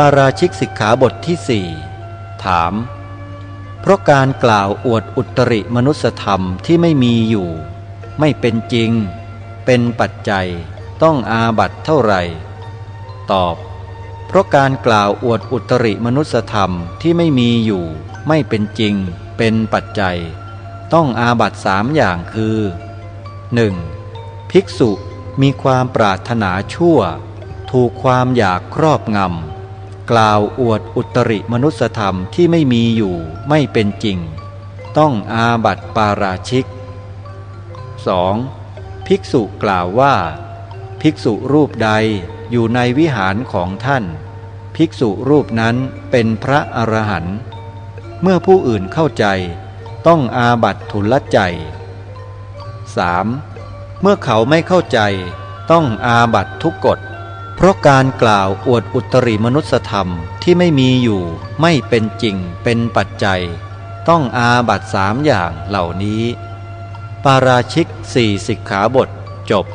ปาราชิกสิกขาบทที่สี่ถาม เพราะการกล่าวอวดอุตริมนุสธรรมที่ไม่มีอยู่ ไม่เป็นจริง เป็นปัจจัย ต้องอาบัตเท่าไหร่ ตอบ เพราะการกล่าวอวดอุตริมนุสธรรมที่ไม่มีอยู่ ไม่เป็นจริง เป็นปัจจัย ต้องอาบัตสามอย่างคือ 1. ภิกษุมีความปรารถนาชั่ว ถูกความอยากครอบงำ กล่าวอวดอุตริมนุสธรรมที่ไม่มีอยู่ไม่เป็นจริง ต้องอาบัติปาราชิก 2. ภิกษุกล่าวว่า ภิกษุรูปใดอยู่ในวิหารของท่าน ภิกษุรูปนั้นเป็นพระอรหันต์เมื่อผู้อื่นเข้าใจ ต้องอาบัติทุลใจ 3. เมื่อเขาไม่เข้าใจ ต้องอาบัติทุกกฎ เพราะการกล่าวอวดอุตริมนุสธรรมที่ไม่มีอยู่ไม่เป็นจริงเป็นปัจจัย ต้องอาบัตสามอย่างเหล่านี้ ปาราชิกสี่สิกขาบทจบ